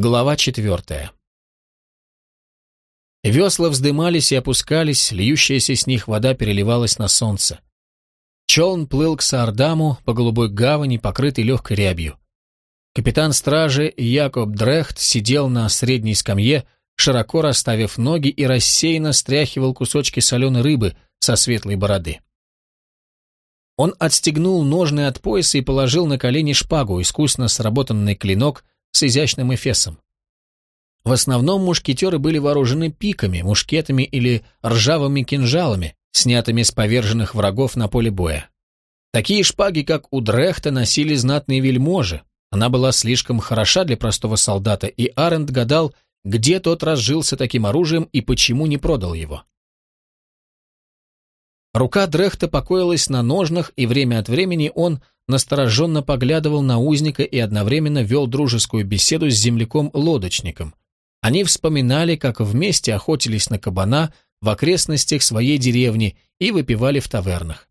Глава четвертая. Весла вздымались и опускались, льющаяся с них вода переливалась на солнце. Челн плыл к Саардаму по голубой гавани, покрытой легкой рябью. Капитан стражи Якоб Дрехт сидел на средней скамье, широко расставив ноги и рассеянно стряхивал кусочки соленой рыбы со светлой бороды. Он отстегнул ножны от пояса и положил на колени шпагу, искусно сработанный клинок с изящным эфесом. В основном мушкетеры были вооружены пиками, мушкетами или ржавыми кинжалами, снятыми с поверженных врагов на поле боя. Такие шпаги, как у Дрехта, носили знатные вельможи. Она была слишком хороша для простого солдата, и Арент гадал, где тот разжился таким оружием и почему не продал его. Рука Дрехта покоилась на ножнах, и время от времени он настороженно поглядывал на узника и одновременно вел дружескую беседу с земляком-лодочником. Они вспоминали, как вместе охотились на кабана в окрестностях своей деревни и выпивали в тавернах.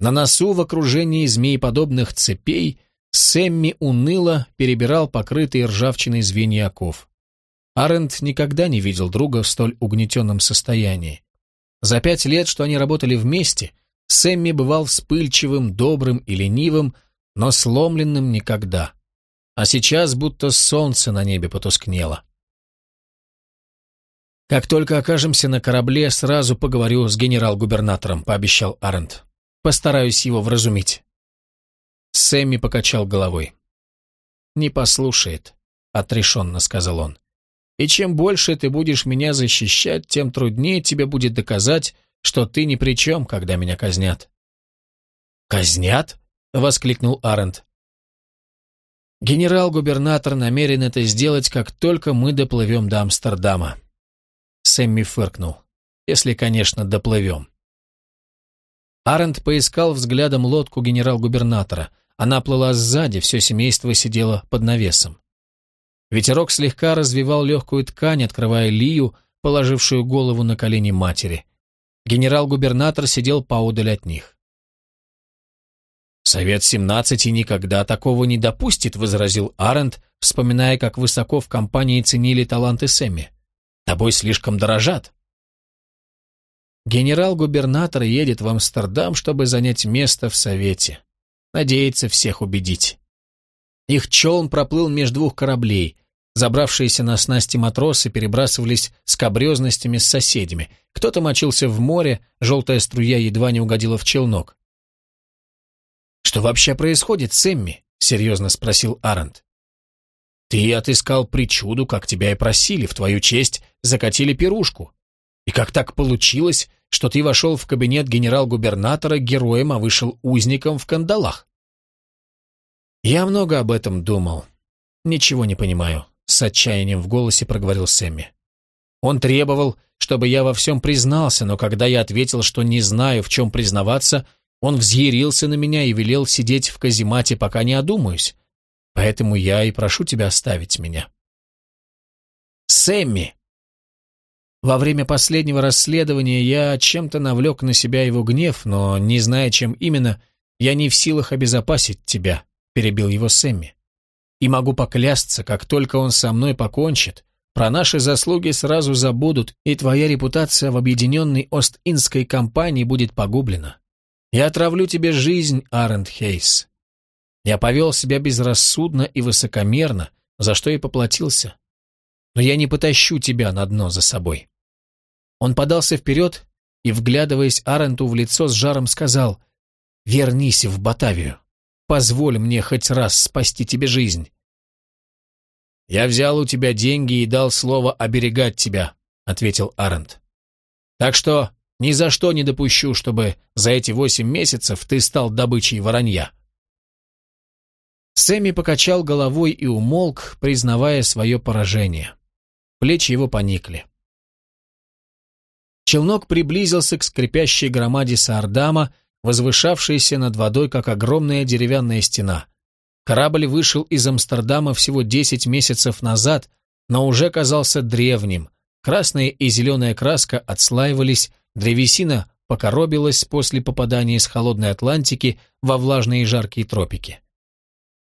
На носу в окружении змееподобных цепей Сэмми уныло перебирал покрытые ржавчиной звенья оков. Арент никогда не видел друга в столь угнетенном состоянии. За пять лет, что они работали вместе, Сэмми бывал вспыльчивым, добрым и ленивым, но сломленным никогда. А сейчас будто солнце на небе потускнело. «Как только окажемся на корабле, сразу поговорю с генерал-губернатором», — пообещал Арент. «Постараюсь его вразумить». Сэмми покачал головой. «Не послушает», — отрешенно сказал он. «И чем больше ты будешь меня защищать, тем труднее тебе будет доказать, что ты ни при чем, когда меня казнят». «Казнят?» — воскликнул Арент. «Генерал-губернатор намерен это сделать, как только мы доплывем до Амстердама». Сэмми фыркнул. «Если, конечно, доплывем». Арент поискал взглядом лодку генерал-губернатора. Она плыла сзади, все семейство сидело под навесом. Ветерок слегка развивал легкую ткань, открывая Лию, положившую голову на колени матери. Генерал-губернатор сидел поодаль от них. «Совет семнадцати никогда такого не допустит», — возразил Арент, вспоминая, как высоко в компании ценили таланты Сэмми. «Тобой слишком дорожат». Генерал-губернатор едет в Амстердам, чтобы занять место в Совете. Надеется всех убедить. Их челн проплыл между двух кораблей. Забравшиеся на снасти матросы перебрасывались скобрезностями с соседями. Кто-то мочился в море, желтая струя едва не угодила в челнок. «Что вообще происходит, Сэмми?» — серьезно спросил Арент. «Ты отыскал причуду, как тебя и просили, в твою честь закатили пирушку. И как так получилось, что ты вошел в кабинет генерал-губернатора героем, а вышел узником в кандалах?» «Я много об этом думал. Ничего не понимаю с отчаянием в голосе проговорил Сэмми. Он требовал, чтобы я во всем признался, но когда я ответил, что не знаю, в чем признаваться, он взъярился на меня и велел сидеть в каземате, пока не одумаюсь. Поэтому я и прошу тебя оставить меня. Сэмми! Во время последнего расследования я чем-то навлек на себя его гнев, но, не зная, чем именно, я не в силах обезопасить тебя, перебил его Сэмми. И могу поклясться, как только он со мной покончит, про наши заслуги сразу забудут, и твоя репутация в объединенной Ост-Индской компании будет погублена. Я отравлю тебе жизнь, Арент Хейс. Я повел себя безрассудно и высокомерно, за что и поплатился. Но я не потащу тебя на дно за собой. Он подался вперед и, вглядываясь Аренту в лицо с жаром, сказал «Вернись в Батавию». Позволь мне хоть раз спасти тебе жизнь». «Я взял у тебя деньги и дал слово оберегать тебя», — ответил Арент. «Так что ни за что не допущу, чтобы за эти восемь месяцев ты стал добычей воронья». Сэмми покачал головой и умолк, признавая свое поражение. Плечи его поникли. Челнок приблизился к скрипящей громаде Саардама, возвышавшаяся над водой, как огромная деревянная стена. Корабль вышел из Амстердама всего 10 месяцев назад, но уже казался древним. Красная и зеленая краска отслаивались, древесина покоробилась после попадания из холодной Атлантики во влажные и жаркие тропики.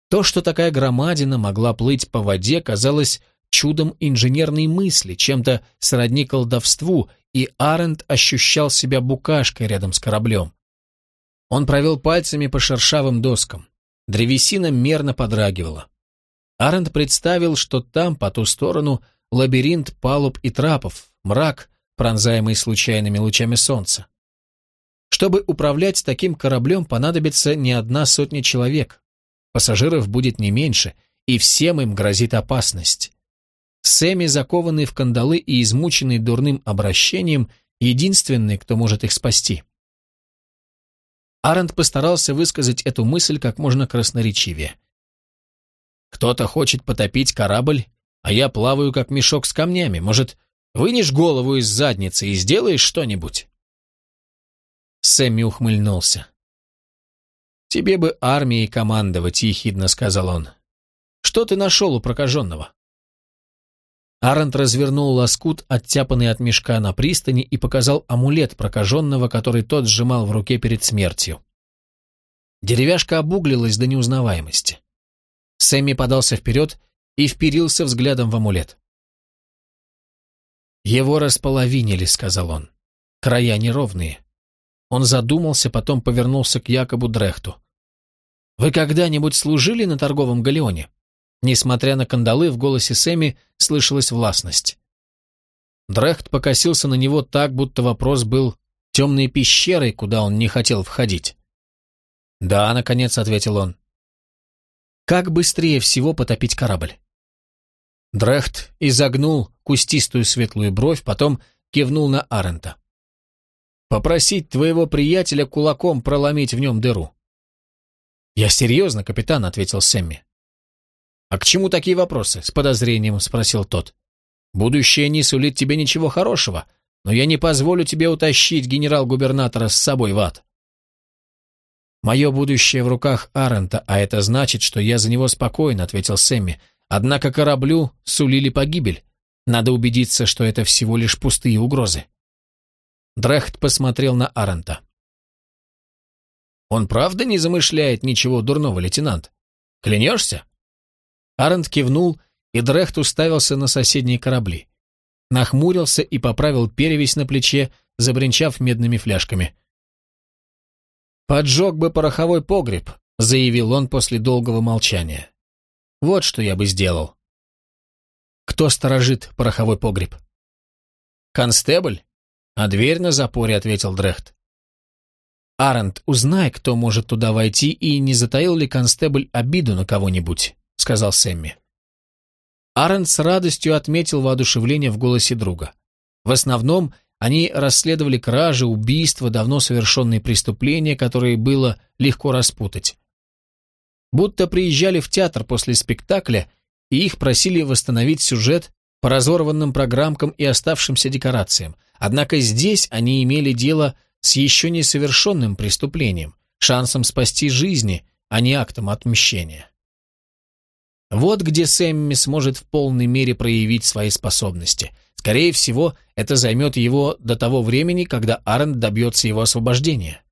То, что такая громадина могла плыть по воде, казалось чудом инженерной мысли, чем-то сродни колдовству, и Арент ощущал себя букашкой рядом с кораблем. Он провел пальцами по шершавым доскам. Древесина мерно подрагивала. Арент представил, что там, по ту сторону, лабиринт палуб и трапов, мрак, пронзаемый случайными лучами солнца. Чтобы управлять таким кораблем, понадобится не одна сотня человек. Пассажиров будет не меньше, и всем им грозит опасность. Сэмми, закованный в кандалы и измученный дурным обращением, единственный, кто может их спасти. Арент постарался высказать эту мысль как можно красноречивее. «Кто-то хочет потопить корабль, а я плаваю как мешок с камнями. Может, вынешь голову из задницы и сделаешь что-нибудь?» Сэмми ухмыльнулся. «Тебе бы армией командовать», — ехидно сказал он. «Что ты нашел у прокаженного?» Арент развернул лоскут, оттяпанный от мешка на пристани, и показал амулет прокаженного, который тот сжимал в руке перед смертью. Деревяшка обуглилась до неузнаваемости. Сэмми подался вперед и вперился взглядом в амулет. «Его располовинили», — сказал он. «Края неровные». Он задумался, потом повернулся к Якобу Дрехту. «Вы когда-нибудь служили на торговом галеоне?» Несмотря на кандалы, в голосе Сэмми слышалась властность. Дрехт покосился на него так, будто вопрос был темной пещерой, куда он не хотел входить. «Да», — наконец ответил он. «Как быстрее всего потопить корабль?» Дрехт изогнул кустистую светлую бровь, потом кивнул на Арента. «Попросить твоего приятеля кулаком проломить в нем дыру». «Я серьезно, капитан», — ответил Сэмми. «А к чему такие вопросы?» — с подозрением спросил тот. «Будущее не сулит тебе ничего хорошего, но я не позволю тебе утащить генерал-губернатора с собой в ад». «Мое будущее в руках Арента, а это значит, что я за него спокоен», — ответил Сэмми. «Однако кораблю сулили погибель. Надо убедиться, что это всего лишь пустые угрозы». Дрехт посмотрел на Арента. «Он правда не замышляет ничего дурного, лейтенант? Клянешься?» Арент кивнул, и Дрехт уставился на соседние корабли. Нахмурился и поправил перевязь на плече, забринчав медными фляжками. «Поджег бы пороховой погреб», — заявил он после долгого молчания. «Вот что я бы сделал». «Кто сторожит пороховой погреб?» «Констебль?» «А дверь на запоре», — ответил Дрехт. «Арент, узнай, кто может туда войти, и не затаил ли констебль обиду на кого-нибудь» сказал Сэмми. Арен с радостью отметил воодушевление в голосе друга. В основном они расследовали кражи, убийства, давно совершенные преступления, которые было легко распутать. Будто приезжали в театр после спектакля, и их просили восстановить сюжет по разорванным программкам и оставшимся декорациям. Однако здесь они имели дело с еще несовершенным преступлением, шансом спасти жизни, а не актом отмщения. Вот где Сэмми сможет в полной мере проявить свои способности. Скорее всего, это займет его до того времени, когда Арен добьется его освобождения.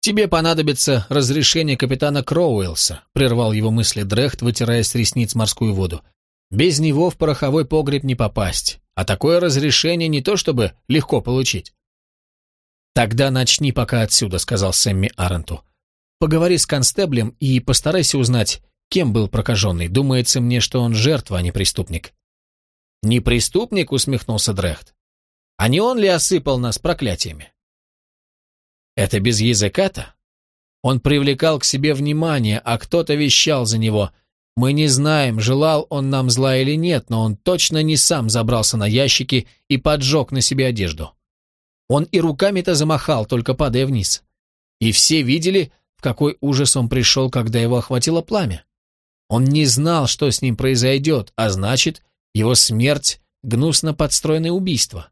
«Тебе понадобится разрешение капитана Кроуэлса», — прервал его мысли Дрехт, вытирая с ресниц морскую воду. «Без него в пороховой погреб не попасть, а такое разрешение не то чтобы легко получить». «Тогда начни пока отсюда», — сказал Сэмми Аренту. «Поговори с констеблем и постарайся узнать, Кем был прокаженный? Думается мне, что он жертва, а не преступник. «Не преступник?» — усмехнулся Дрехт. «А не он ли осыпал нас проклятиями?» «Это без языка-то?» Он привлекал к себе внимание, а кто-то вещал за него. Мы не знаем, желал он нам зла или нет, но он точно не сам забрался на ящики и поджег на себе одежду. Он и руками-то замахал, только падая вниз. И все видели, в какой ужас он пришел, когда его охватило пламя. Он не знал, что с ним произойдет, а значит, его смерть — гнусно подстроенное убийство.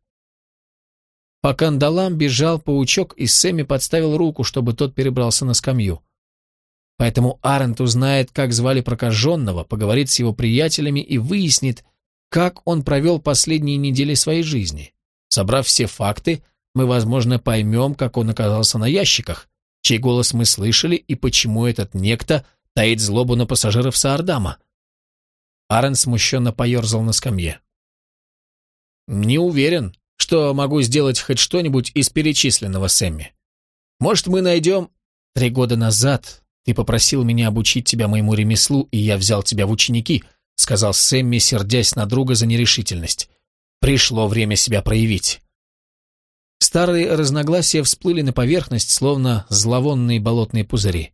По кандалам бежал паучок, и Сэмми подставил руку, чтобы тот перебрался на скамью. Поэтому Арент узнает, как звали прокаженного, поговорит с его приятелями и выяснит, как он провел последние недели своей жизни. Собрав все факты, мы, возможно, поймем, как он оказался на ящиках, чей голос мы слышали и почему этот некто таит злобу на пассажиров Саардама. Арен смущенно поерзал на скамье. «Не уверен, что могу сделать хоть что-нибудь из перечисленного Сэмми. Может, мы найдем...» «Три года назад ты попросил меня обучить тебя моему ремеслу, и я взял тебя в ученики», сказал Сэмми, сердясь на друга за нерешительность. «Пришло время себя проявить». Старые разногласия всплыли на поверхность, словно зловонные болотные пузыри.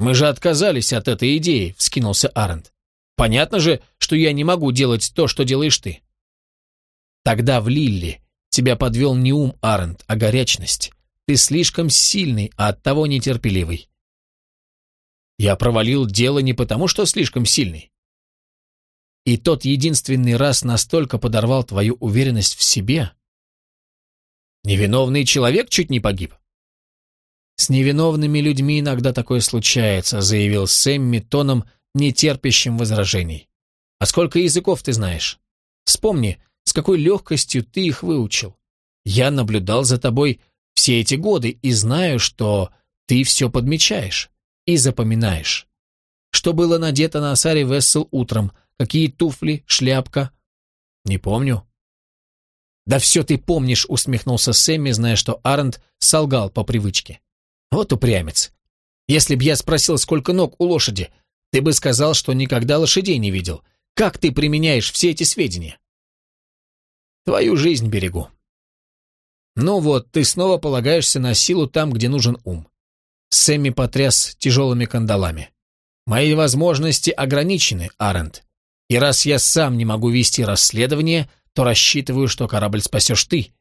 «Мы же отказались от этой идеи», — вскинулся Арент. «Понятно же, что я не могу делать то, что делаешь ты». Тогда в Лилли тебя подвел не ум, Арент, а горячность. Ты слишком сильный, а оттого нетерпеливый. Я провалил дело не потому, что слишком сильный. И тот единственный раз настолько подорвал твою уверенность в себе. Невиновный человек чуть не погиб. С невиновными людьми иногда такое случается, заявил Сэмми тоном, нетерпящим возражений. А сколько языков ты знаешь? Вспомни, с какой легкостью ты их выучил. Я наблюдал за тобой все эти годы и знаю, что ты все подмечаешь и запоминаешь. Что было надето на Саре Вессел утром, какие туфли, шляпка? Не помню. Да все ты помнишь, усмехнулся Сэмми, зная, что Арнт солгал по привычке. Вот упрямец. Если б я спросил, сколько ног у лошади, ты бы сказал, что никогда лошадей не видел. Как ты применяешь все эти сведения? Твою жизнь берегу. Ну вот, ты снова полагаешься на силу там, где нужен ум. Сэмми потряс тяжелыми кандалами. Мои возможности ограничены, Арент. И раз я сам не могу вести расследование, то рассчитываю, что корабль спасешь ты.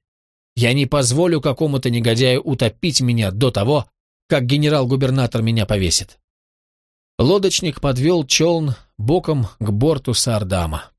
Я не позволю какому-то негодяю утопить меня до того, как генерал-губернатор меня повесит. Лодочник подвел челн боком к борту Сардама.